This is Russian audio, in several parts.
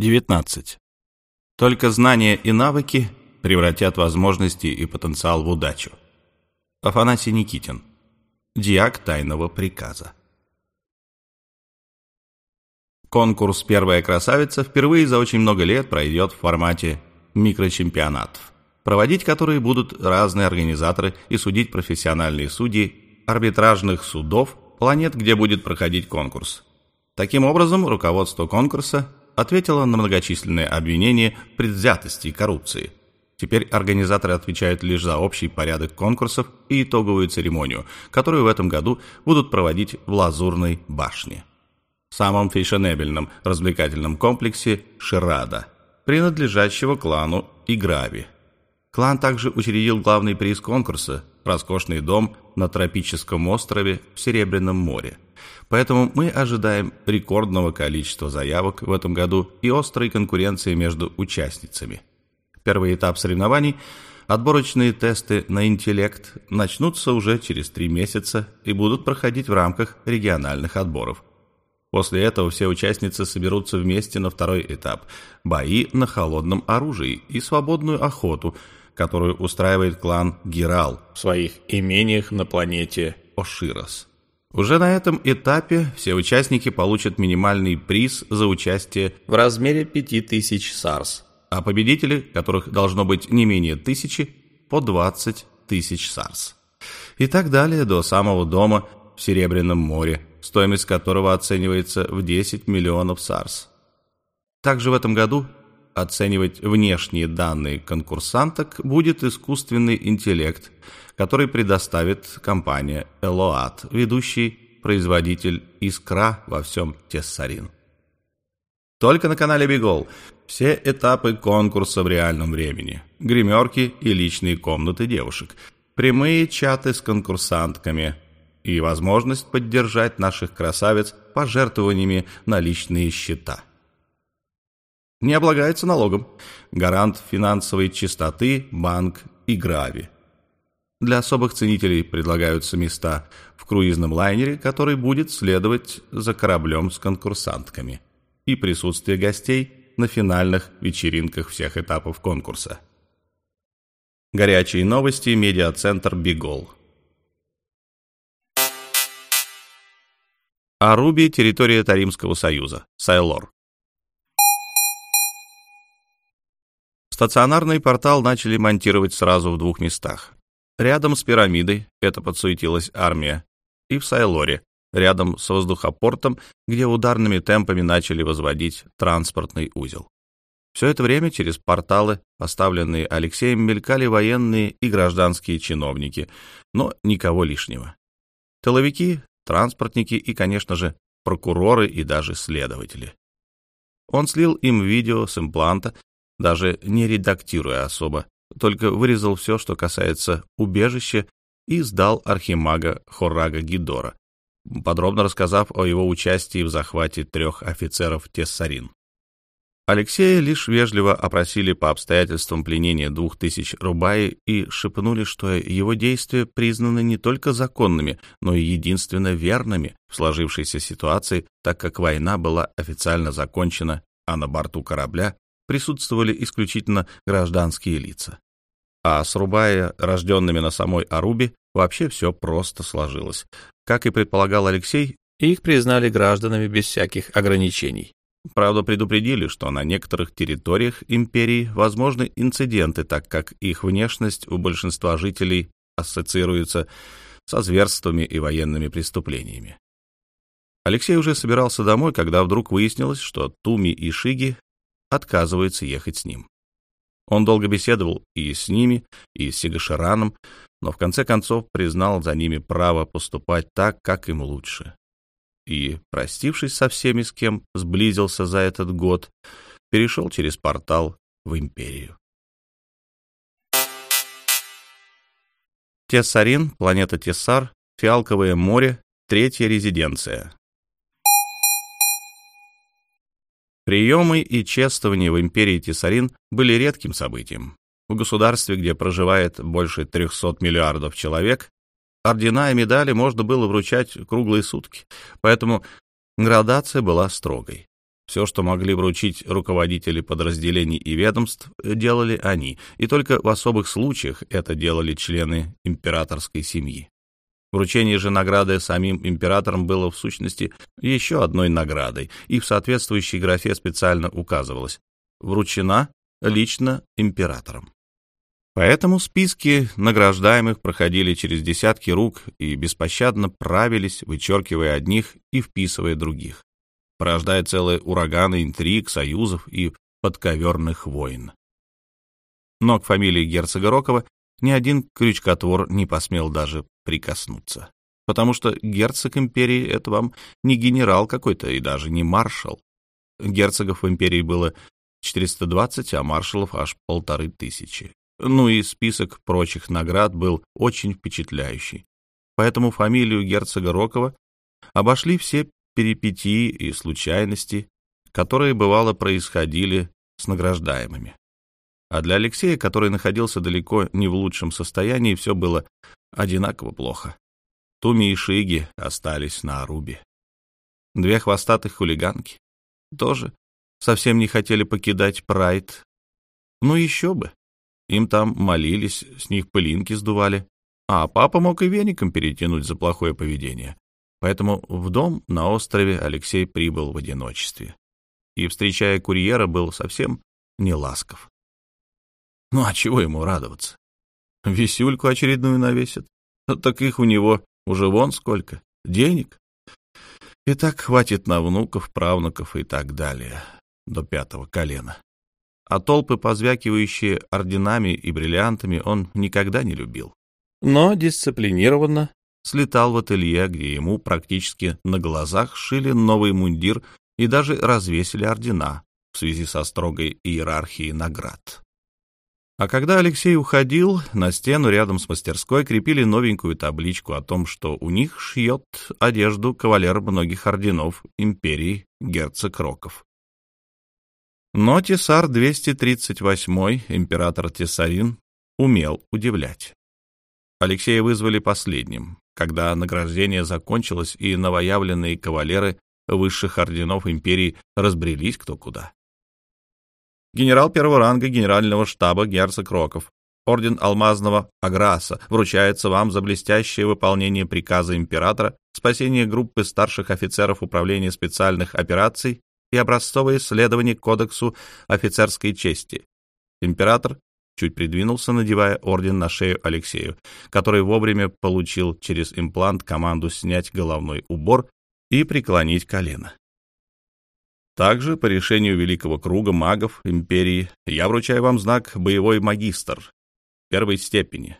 19. Только знания и навыки превратят возможности и потенциал в удачу. Афанасий Никитин. Диак тайного приказа. Конкурс «Первая красавица» впервые за очень много лет пройдет в формате микрочемпионатов, проводить которые будут разные организаторы и судить профессиональные судьи арбитражных судов планет, где будет проходить конкурс. Таким образом, руководство конкурса ответило на многочисленные обвинения в предвзятости и коррупции. Теперь организаторы отвечают лишь за общий порядок конкурсов и итоговую церемонию, которую в этом году будут проводить в Лазурной башне, самом фешенебельном развлекательном комплексе Ширада, принадлежащего клану Играви. Клан также учредил главный приз конкурса – роскошный дом на тропическом острове в Серебряном море. Поэтому мы ожидаем рекордного количества заявок в этом году и острой конкуренции между участницами. Первый этап соревнований – отборочные тесты на интеллект – начнутся уже через три месяца и будут проходить в рамках региональных отборов. После этого все участницы соберутся вместе на второй этап – бои на холодном оружии и свободную охоту – которую устраивает клан Гирал в своих имениях на планете Оширос. Уже на этом этапе все участники получат минимальный приз за участие в размере 5000 сарс, а победители, которых должно быть не менее тысячи, по 20 тысяч сарс. И так далее до самого дома в Серебряном море, стоимость которого оценивается в 10 миллионов сарс. Также в этом году оценивать внешние данные конкурсанток будет искусственный интеллект, который предоставит компания Eloat, ведущий производитель «Искра» во всем Тессарин. Только на канале Бигол все этапы конкурса в реальном времени, гримерки и личные комнаты девушек, прямые чаты с конкурсантками и возможность поддержать наших красавиц пожертвованиями на личные счета – не облагается налогом. Гарант финансовой чистоты, банк и грави. Для особых ценителей предлагаются места в круизном лайнере, который будет следовать за кораблем с конкурсантками, и присутствие гостей на финальных вечеринках всех этапов конкурса. Горячие новости, медиацентр «Бигол». Аруби, территория Таримского союза, Сайлор. Стационарный портал начали монтировать сразу в двух местах. Рядом с пирамидой, это подсуетилась армия, и в Сайлоре, рядом с воздухопортом, где ударными темпами начали возводить транспортный узел. Все это время через порталы, поставленные Алексеем, мелькали военные и гражданские чиновники, но никого лишнего. Тыловики, транспортники и, конечно же, прокуроры и даже следователи. Он слил им видео с импланта, даже не редактируя особо, только вырезал все, что касается убежища, и сдал архимага Хоррага Гидора, подробно рассказав о его участии в захвате трех офицеров Тессарин. Алексея лишь вежливо опросили по обстоятельствам пленения двух тысяч рубаи и шепнули, что его действия признаны не только законными, но и единственно верными в сложившейся ситуации, так как война была официально закончена, а на борту корабля присутствовали исключительно гражданские лица. А с Рубая, рожденными на самой Арубе, вообще все просто сложилось. Как и предполагал Алексей, их признали гражданами без всяких ограничений. Правда, предупредили, что на некоторых территориях империи возможны инциденты, так как их внешность у большинства жителей ассоциируется со зверствами и военными преступлениями. Алексей уже собирался домой, когда вдруг выяснилось, что Туми и Шиги отказывается ехать с ним. Он долго беседовал и с ними, и с Сигашираном, но в конце концов признал за ними право поступать так, как им лучше. И, простившись со всеми, с кем сблизился за этот год, перешел через портал в империю. Тессарин, планета Тессар, Фиалковое море, третья резиденция. Приемы и чествования в империи Тесарин были редким событием. В государстве, где проживает больше 300 миллиардов человек, ордена и медали можно было вручать круглые сутки, поэтому градация была строгой. Все, что могли вручить руководители подразделений и ведомств, делали они, и только в особых случаях это делали члены императорской семьи. Вручение же награды самим императором было в сущности еще одной наградой, и в соответствующей графе специально указывалось «вручена лично императором». Поэтому списки награждаемых проходили через десятки рук и беспощадно правились, вычеркивая одних и вписывая других, порождая целые ураганы интриг, союзов и подковерных войн. Но к фамилии герцога Рокова ни один крючкотвор не посмел даже прикоснуться. Потому что герцог империи — это вам не генерал какой-то и даже не маршал. Герцогов в империи было 420, а маршалов аж полторы тысячи. Ну и список прочих наград был очень впечатляющий. Поэтому фамилию герцога Рокова обошли все перипетии и случайности, которые, бывало, происходили с награждаемыми. А для Алексея, который находился далеко не в лучшем состоянии, все было одинаково плохо. Туми и Шиги остались на Арубе. Две хвостатых хулиганки тоже совсем не хотели покидать Прайд. Ну еще бы. Им там молились, с них пылинки сдували. А папа мог и веником перетянуть за плохое поведение. Поэтому в дом на острове Алексей прибыл в одиночестве. И, встречая курьера, был совсем не ласков. Ну а чего ему радоваться? Висюльку очередную навесят. Так их у него уже вон сколько. Денег. И так хватит на внуков, правнуков и так далее. До пятого колена. А толпы, позвякивающие орденами и бриллиантами, он никогда не любил. Но дисциплинированно слетал в ателье, где ему практически на глазах шили новый мундир и даже развесили ордена в связи со строгой иерархией наград. А когда Алексей уходил, на стену рядом с мастерской крепили новенькую табличку о том, что у них шьет одежду кавалер многих орденов империи герцог Роков. Но Тесар 238, император Тесарин, умел удивлять. Алексея вызвали последним, когда награждение закончилось и новоявленные кавалеры высших орденов империи разбрелись кто куда. Генерал первого ранга генерального штаба герцог Роков. Орден Алмазного Аграса вручается вам за блестящее выполнение приказа императора, спасение группы старших офицеров Управления специальных операций и образцовое исследование Кодексу офицерской чести. Император чуть придвинулся, надевая орден на шею Алексею, который вовремя получил через имплант команду снять головной убор и преклонить колено. Также, по решению Великого Круга магов Империи, я вручаю вам знак «Боевой магистр» первой степени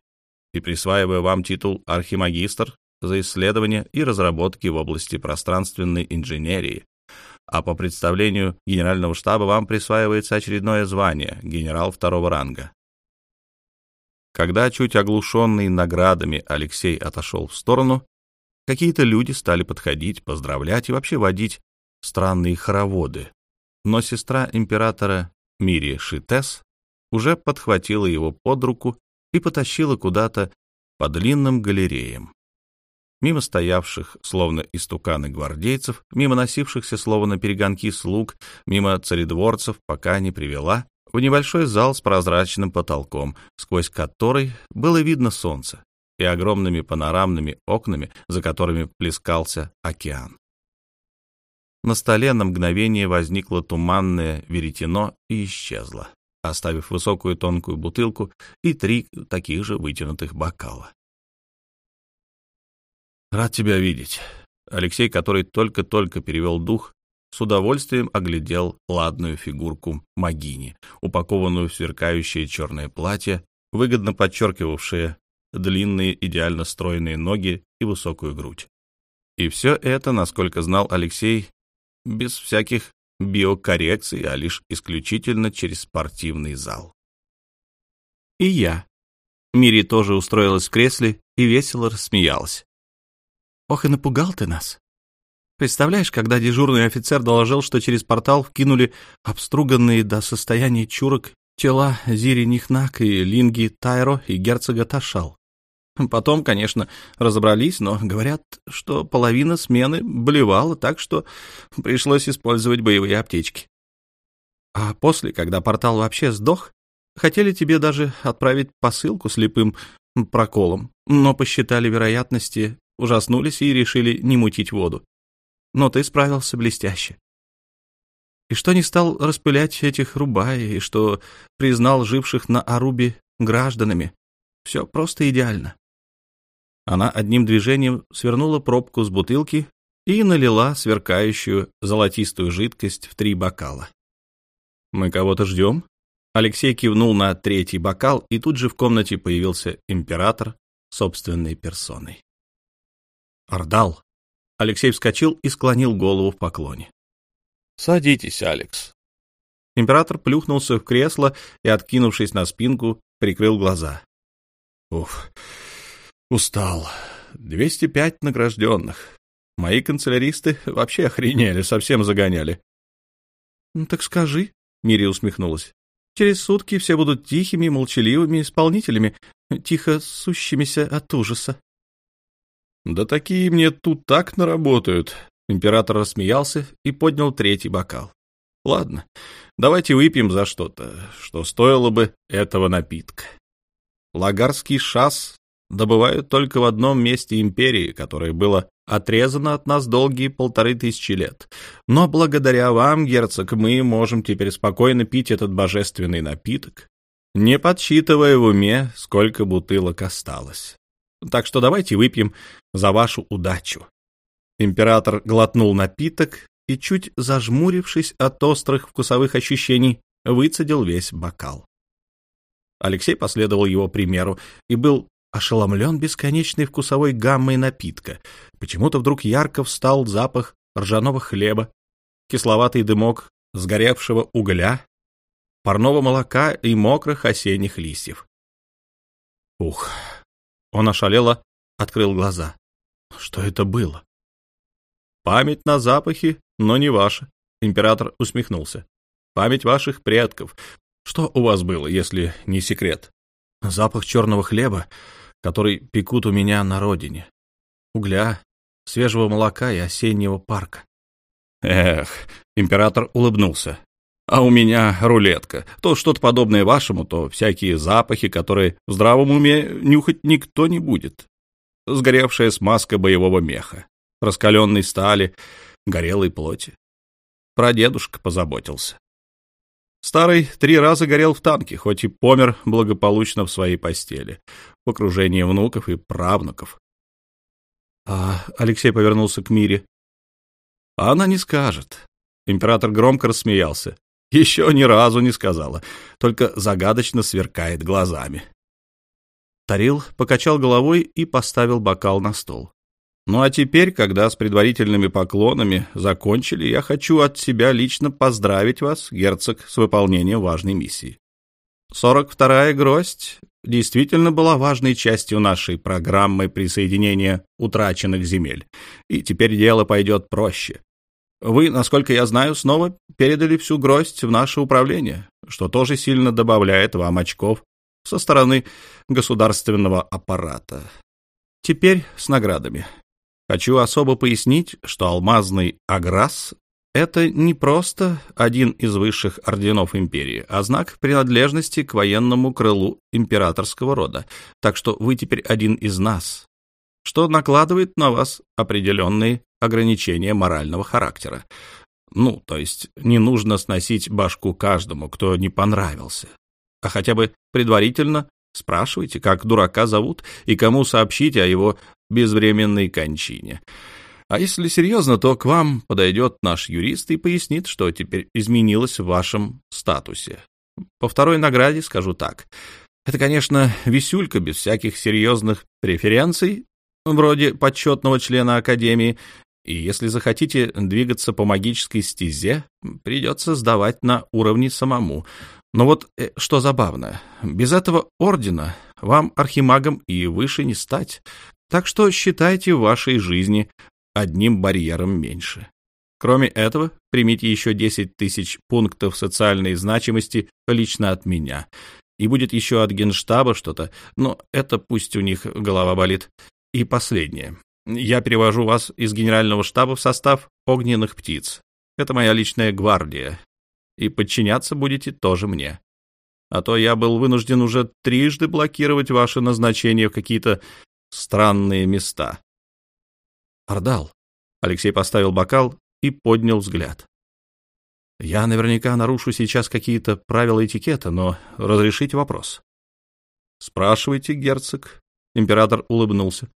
и присваиваю вам титул «Архимагистр» за исследования и разработки в области пространственной инженерии, а по представлению Генерального штаба вам присваивается очередное звание «Генерал второго ранга». Когда, чуть оглушенный наградами, Алексей отошел в сторону, какие-то люди стали подходить, поздравлять и вообще водить странные хороводы, но сестра императора Мири Шитес уже подхватила его под руку и потащила куда-то по длинным галереям. Мимо стоявших, словно истуканы гвардейцев, мимо носившихся, словно перегонки слуг, мимо царедворцев, пока не привела в небольшой зал с прозрачным потолком, сквозь который было видно солнце, и огромными панорамными окнами, за которыми плескался океан. На столе на мгновение возникло туманное веретено и исчезло, оставив высокую тонкую бутылку и три таких же вытянутых бокала. «Рад тебя видеть». Алексей, который только-только перевел дух, с удовольствием оглядел ладную фигурку Магини, упакованную в сверкающее черное платье, выгодно подчеркивавшее длинные идеально стройные ноги и высокую грудь. И все это, насколько знал Алексей, без всяких биокоррекций, а лишь исключительно через спортивный зал. И я. Мири тоже устроилась в кресле и весело рассмеялась. «Ох, и напугал ты нас. Представляешь, когда дежурный офицер доложил, что через портал вкинули обструганные до состояния чурок тела Зири Нихнак и Линги Тайро и герцога Ташал. Потом, конечно, разобрались, но говорят, что половина смены болевала, так что пришлось использовать боевые аптечки. А после, когда портал вообще сдох, хотели тебе даже отправить посылку слепым проколом, но посчитали вероятности, ужаснулись и решили не мутить воду. Но ты справился блестяще. И что не стал распылять этих рубай, и что признал живших на Арубе гражданами. Все просто идеально. Она одним движением свернула пробку с бутылки и налила сверкающую золотистую жидкость в три бокала. «Мы кого-то ждем?» Алексей кивнул на третий бокал, и тут же в комнате появился император собственной персоной. «Ордал!» Алексей вскочил и склонил голову в поклоне. «Садитесь, Алекс». Император плюхнулся в кресло и, откинувшись на спинку, прикрыл глаза. «Уф, устал. 205 награжденных. Мои канцеляристы вообще охренели, совсем загоняли». «Ну так скажи», — Мири усмехнулась. «Через сутки все будут тихими, молчаливыми исполнителями, тихо сущимися от ужаса». «Да такие мне тут так наработают», Император рассмеялся и поднял третий бокал. Ладно, давайте выпьем за что-то, что стоило бы этого напитка. Лагарский шас добывают только в одном месте империи, которое было отрезано от нас долгие полторы тысячи лет. Но благодаря вам, герцог, мы можем теперь спокойно пить этот божественный напиток, не подсчитывая в уме, сколько бутылок осталось. Так что давайте выпьем за вашу удачу. Император глотнул напиток и, чуть зажмурившись от острых вкусовых ощущений, выцедил весь бокал. Алексей последовал его примеру и был ошеломлен бесконечной вкусовой гаммой напитка. Почему-то вдруг ярко встал запах ржаного хлеба, кисловатый дымок сгоревшего угля, парного молока и мокрых осенних листьев. Ух! Он ошалело открыл глаза. Что это было? Память на запахи, но не ваша. Император усмехнулся. Память ваших предков. Что у вас было, если не секрет? Запах черного хлеба, который пекут у меня на родине. Угля, свежего молока и осеннего парка. Эх, император улыбнулся. А у меня рулетка. То что-то подобное вашему, то всякие запахи, которые в здравом уме нюхать никто не будет. Сгоревшая смазка боевого меха раскаленной стали, горелой плоти. Прадедушка позаботился. Старый три раза горел в танке, хоть и помер благополучно в своей постели, в окружении внуков и правнуков. А Алексей повернулся к Мире. А она не скажет. Император громко рассмеялся. Еще ни разу не сказала, только загадочно сверкает глазами. Тарил покачал головой и поставил бокал на стол. Ну а теперь, когда с предварительными поклонами закончили, я хочу от себя лично поздравить вас, герцог, с выполнением важной миссии. 42-я гроздь действительно была важной частью нашей программы присоединения утраченных земель, и теперь дело пойдет проще. Вы, насколько я знаю, снова передали всю гроздь в наше управление, что тоже сильно добавляет вам очков со стороны государственного аппарата. Теперь с наградами. Хочу особо пояснить, что алмазный аграс — это не просто один из высших орденов империи, а знак принадлежности к военному крылу императорского рода, так что вы теперь один из нас, что накладывает на вас определенные ограничения морального характера. Ну, то есть не нужно сносить башку каждому, кто не понравился, а хотя бы предварительно Спрашивайте, как дурака зовут и кому сообщите о его безвременной кончине. А если серьезно, то к вам подойдет наш юрист и пояснит, что теперь изменилось в вашем статусе. По второй награде скажу так. Это, конечно, висюлька без всяких серьезных преференций, вроде почетного члена Академии, и если захотите двигаться по магической стезе, придется сдавать на уровне самому. Но вот э, что забавно, без этого ордена вам архимагом и выше не стать, так что считайте в вашей жизни одним барьером меньше. Кроме этого, примите еще 10 тысяч пунктов социальной значимости лично от меня. И будет еще от генштаба что-то, но это пусть у них голова болит. И последнее. Я перевожу вас из генерального штаба в состав огненных птиц. Это моя личная гвардия. И подчиняться будете тоже мне. А то я был вынужден уже трижды блокировать ваше назначение в какие-то странные места. Ордал. Алексей поставил бокал и поднял взгляд. Я наверняка нарушу сейчас какие-то правила этикета, но разрешите вопрос. Спрашивайте, герцог. Император улыбнулся.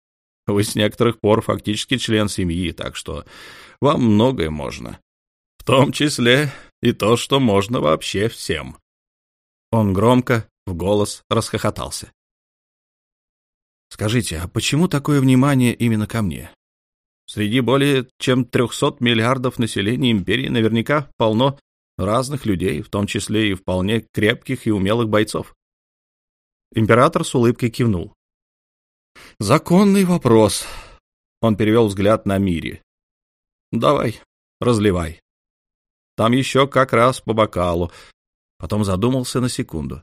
Вы с некоторых пор фактически член семьи, так что вам многое можно. В том числе и то, что можно вообще всем. Он громко, в голос расхохотался. Скажите, а почему такое внимание именно ко мне? Среди более чем 300 миллиардов населения империи наверняка полно разных людей, в том числе и вполне крепких и умелых бойцов. Император с улыбкой кивнул. «Законный вопрос». Он перевел взгляд на Мири. «Давай, разливай. Там еще как раз по бокалу». Потом задумался на секунду.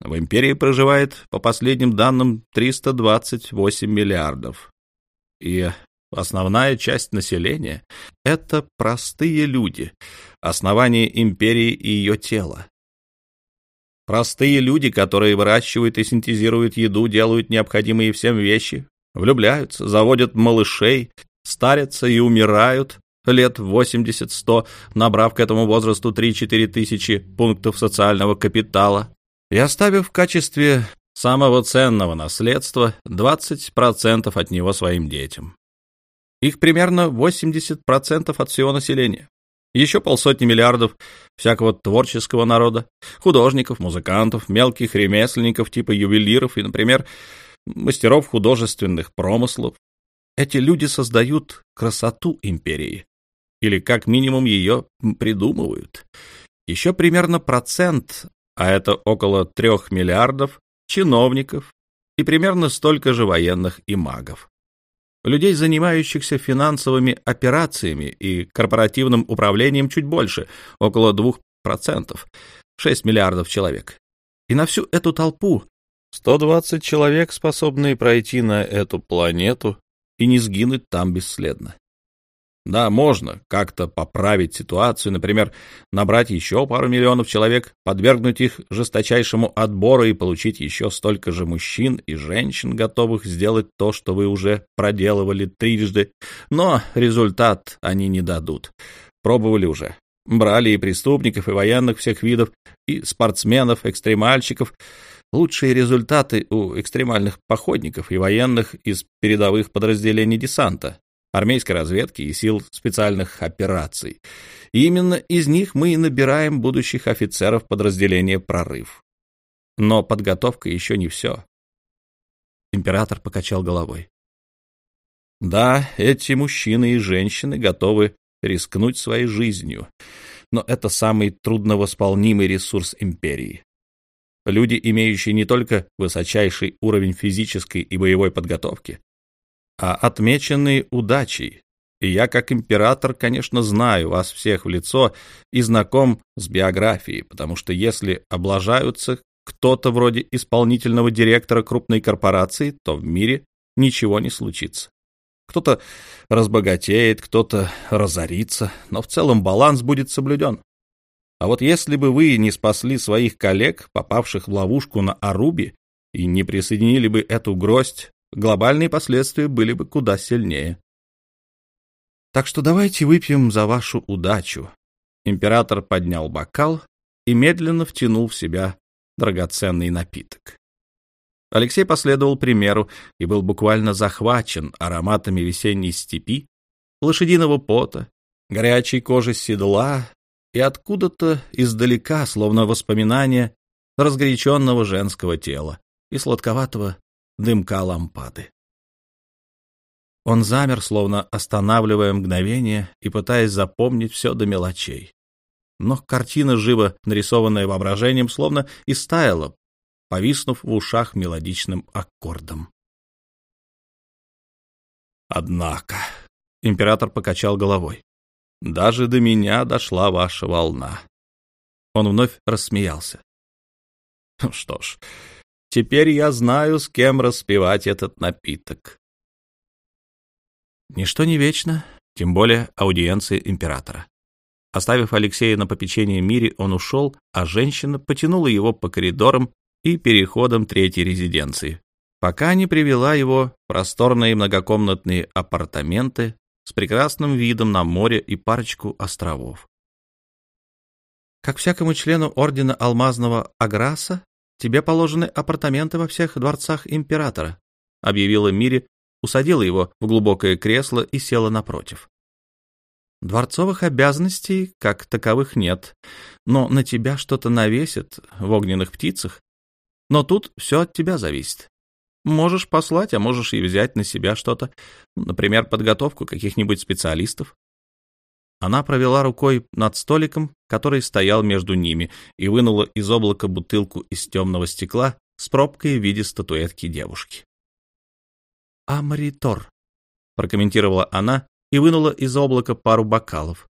В империи проживает, по последним данным, 328 миллиардов. И основная часть населения — это простые люди, основание империи и ее тело. Простые люди, которые выращивают и синтезируют еду, делают необходимые всем вещи, влюбляются, заводят малышей, старятся и умирают лет 80-100, набрав к этому возрасту 3-4 тысячи пунктов социального капитала и оставив в качестве самого ценного наследства 20% от него своим детям. Их примерно 80% от всего населения еще полсотни миллиардов всякого творческого народа, художников, музыкантов, мелких ремесленников типа ювелиров и, например, мастеров художественных промыслов. Эти люди создают красоту империи, или как минимум ее придумывают. Еще примерно процент, а это около трех миллиардов, чиновников и примерно столько же военных и магов людей, занимающихся финансовыми операциями и корпоративным управлением чуть больше, около 2%, 6 миллиардов человек. И на всю эту толпу 120 человек, способные пройти на эту планету и не сгинуть там бесследно. Да, можно как-то поправить ситуацию, например, набрать еще пару миллионов человек, подвергнуть их жесточайшему отбору и получить еще столько же мужчин и женщин, готовых сделать то, что вы уже проделывали трижды. Но результат они не дадут. Пробовали уже. Брали и преступников, и военных всех видов, и спортсменов, экстремальщиков. Лучшие результаты у экстремальных походников и военных из передовых подразделений десанта, армейской разведки и сил специальных операций. И именно из них мы и набираем будущих офицеров подразделения «Прорыв». Но подготовка еще не все. Император покачал головой. Да, эти мужчины и женщины готовы рискнуть своей жизнью, но это самый трудновосполнимый ресурс империи. Люди, имеющие не только высочайший уровень физической и боевой подготовки, а отмеченные удачей. И я, как император, конечно, знаю вас всех в лицо и знаком с биографией, потому что если облажаются кто-то вроде исполнительного директора крупной корпорации, то в мире ничего не случится. Кто-то разбогатеет, кто-то разорится, но в целом баланс будет соблюден. А вот если бы вы не спасли своих коллег, попавших в ловушку на Арубе, и не присоединили бы эту гроздь глобальные последствия были бы куда сильнее. Так что давайте выпьем за вашу удачу. Император поднял бокал и медленно втянул в себя драгоценный напиток. Алексей последовал примеру и был буквально захвачен ароматами весенней степи, лошадиного пота, горячей кожи седла и откуда-то издалека, словно воспоминания разгоряченного женского тела и сладковатого дымка лампады. Он замер, словно останавливая мгновение и пытаясь запомнить все до мелочей. Но картина, живо нарисованная воображением, словно истаяла, повиснув в ушах мелодичным аккордом. «Однако», — император покачал головой, — «даже до меня дошла ваша волна». Он вновь рассмеялся. Что ж, теперь я знаю, с кем распивать этот напиток. Ничто не вечно, тем более аудиенции императора. Оставив Алексея на попечение Мире, он ушел, а женщина потянула его по коридорам и переходам третьей резиденции, пока не привела его в просторные многокомнатные апартаменты с прекрасным видом на море и парочку островов. Как всякому члену ордена Алмазного Аграса, тебе положены апартаменты во всех дворцах императора, объявила Мире, усадила его в глубокое кресло и села напротив. Дворцовых обязанностей как таковых нет, но на тебя что-то навесят в огненных птицах. Но тут все от тебя зависит. Можешь послать, а можешь и взять на себя что-то, например, подготовку каких-нибудь специалистов. Она провела рукой над столиком, который стоял между ними, и вынула из облака бутылку из темного стекла с пробкой в виде статуэтки девушки. «Амритор», — прокомментировала она и вынула из облака пару бокалов.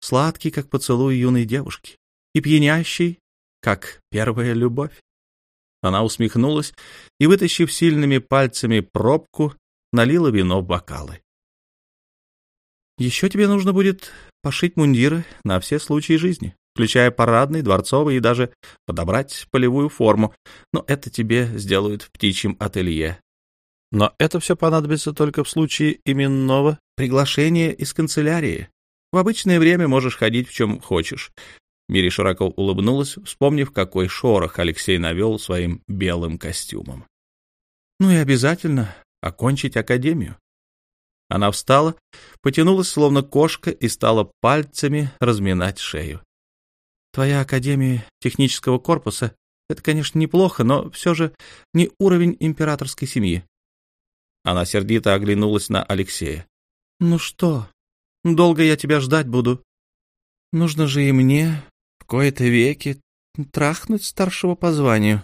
Сладкий, как поцелуй юной девушки, и пьянящий, как первая любовь. Она усмехнулась и, вытащив сильными пальцами пробку, налила вино в бокалы. Еще тебе нужно будет пошить мундиры на все случаи жизни, включая парадный, дворцовый и даже подобрать полевую форму, но это тебе сделают в птичьем ателье. Но это все понадобится только в случае именного приглашения из канцелярии. В обычное время можешь ходить в чем хочешь. Мири широко улыбнулась, вспомнив, какой шорох Алексей навел своим белым костюмом. Ну и обязательно окончить академию. Она встала, потянулась, словно кошка, и стала пальцами разминать шею. Твоя Академия технического корпуса — это, конечно, неплохо, но все же не уровень императорской семьи. Она сердито оглянулась на Алексея. «Ну что, долго я тебя ждать буду? Нужно же и мне в кои-то веки трахнуть старшего по званию».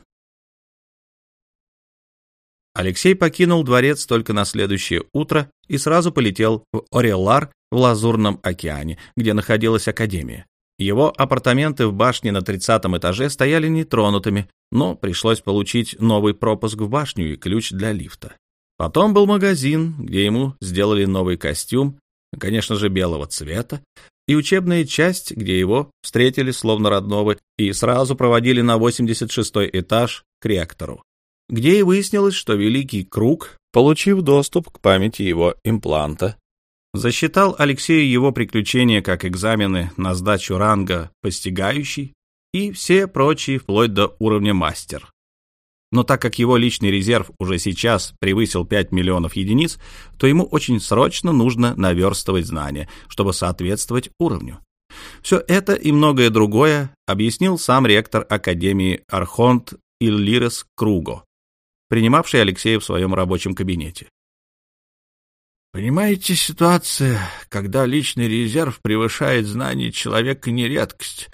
Алексей покинул дворец только на следующее утро и сразу полетел в Орелар в Лазурном океане, где находилась академия. Его апартаменты в башне на 30 этаже стояли нетронутыми, но пришлось получить новый пропуск в башню и ключ для лифта. Потом был магазин, где ему сделали новый костюм, конечно же, белого цвета, и учебная часть, где его встретили словно родного и сразу проводили на 86-й этаж к ректору где и выяснилось, что Великий Круг, получив доступ к памяти его импланта, засчитал Алексею его приключения как экзамены на сдачу ранга «Постигающий» и все прочие вплоть до уровня «Мастер». Но так как его личный резерв уже сейчас превысил 5 миллионов единиц, то ему очень срочно нужно наверстывать знания, чтобы соответствовать уровню. Все это и многое другое объяснил сам ректор Академии Архонт Иллирес Круго, принимавший Алексея в своем рабочем кабинете. Понимаете, ситуация, когда личный резерв превышает знания человека, не редкость.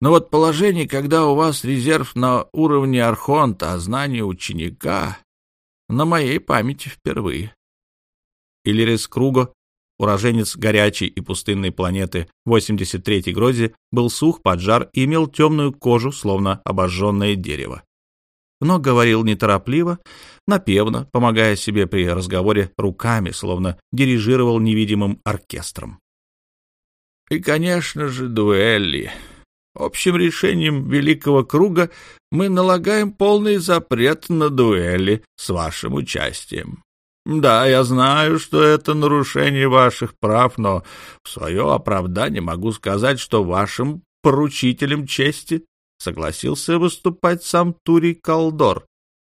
Но вот положение, когда у вас резерв на уровне архонта, а знания ученика, на моей памяти впервые. Иллирис Круго, уроженец горячей и пустынной планеты 83-й Грози, был сух, поджар и имел темную кожу, словно обожженное дерево но говорил неторопливо, напевно, помогая себе при разговоре руками, словно дирижировал невидимым оркестром. И, конечно же, дуэли. Общим решением Великого Круга мы налагаем полный запрет на дуэли с вашим участием. Да, я знаю, что это нарушение ваших прав, но в свое оправдание могу сказать, что вашим поручителем чести согласился выступать сам Турий Калдор,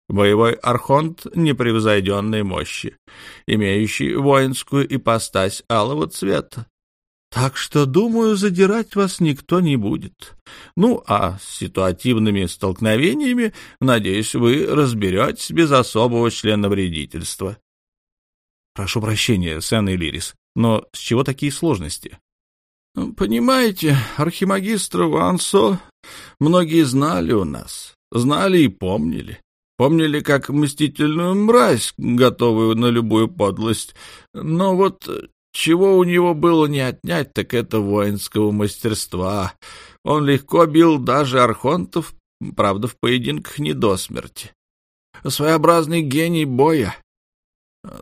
боевой архонт непревзойденной мощи, имеющий воинскую ипостась алого цвета. Так что, думаю, задирать вас никто не будет. Ну, а с ситуативными столкновениями, надеюсь, вы разберетесь без особого члена вредительства. Прошу прощения, Сен Лирис, но с чего такие сложности? Понимаете, архимагистра Вансо многие знали у нас, знали и помнили. Помнили как мстительную мразь, готовую на любую подлость. Но вот чего у него было не отнять, так это воинского мастерства. Он легко бил даже архонтов правда, в поединках не до смерти. Своеобразный гений боя.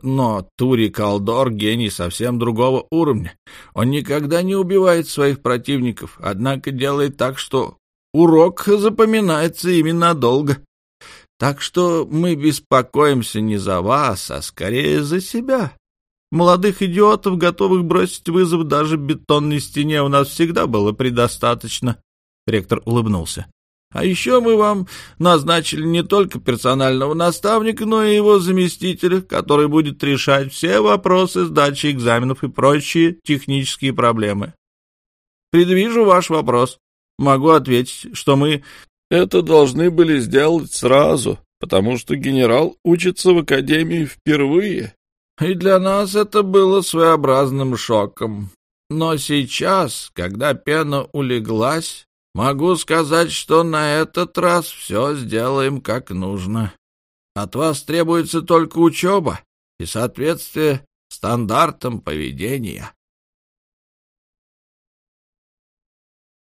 Но Тури Калдор — гений совсем другого уровня. Он никогда не убивает своих противников, однако делает так, что урок запоминается именно долго. Так что мы беспокоимся не за вас, а скорее за себя. Молодых идиотов, готовых бросить вызов даже бетонной стене, у нас всегда было предостаточно. Ректор улыбнулся. А еще мы вам назначили не только персонального наставника, но и его заместителя, который будет решать все вопросы сдачи экзаменов и прочие технические проблемы. Предвижу ваш вопрос. Могу ответить, что мы это должны были сделать сразу, потому что генерал учится в академии впервые. И для нас это было своеобразным шоком. Но сейчас, когда пена улеглась, Могу сказать, что на этот раз все сделаем как нужно. От вас требуется только учеба и соответствие стандартам поведения.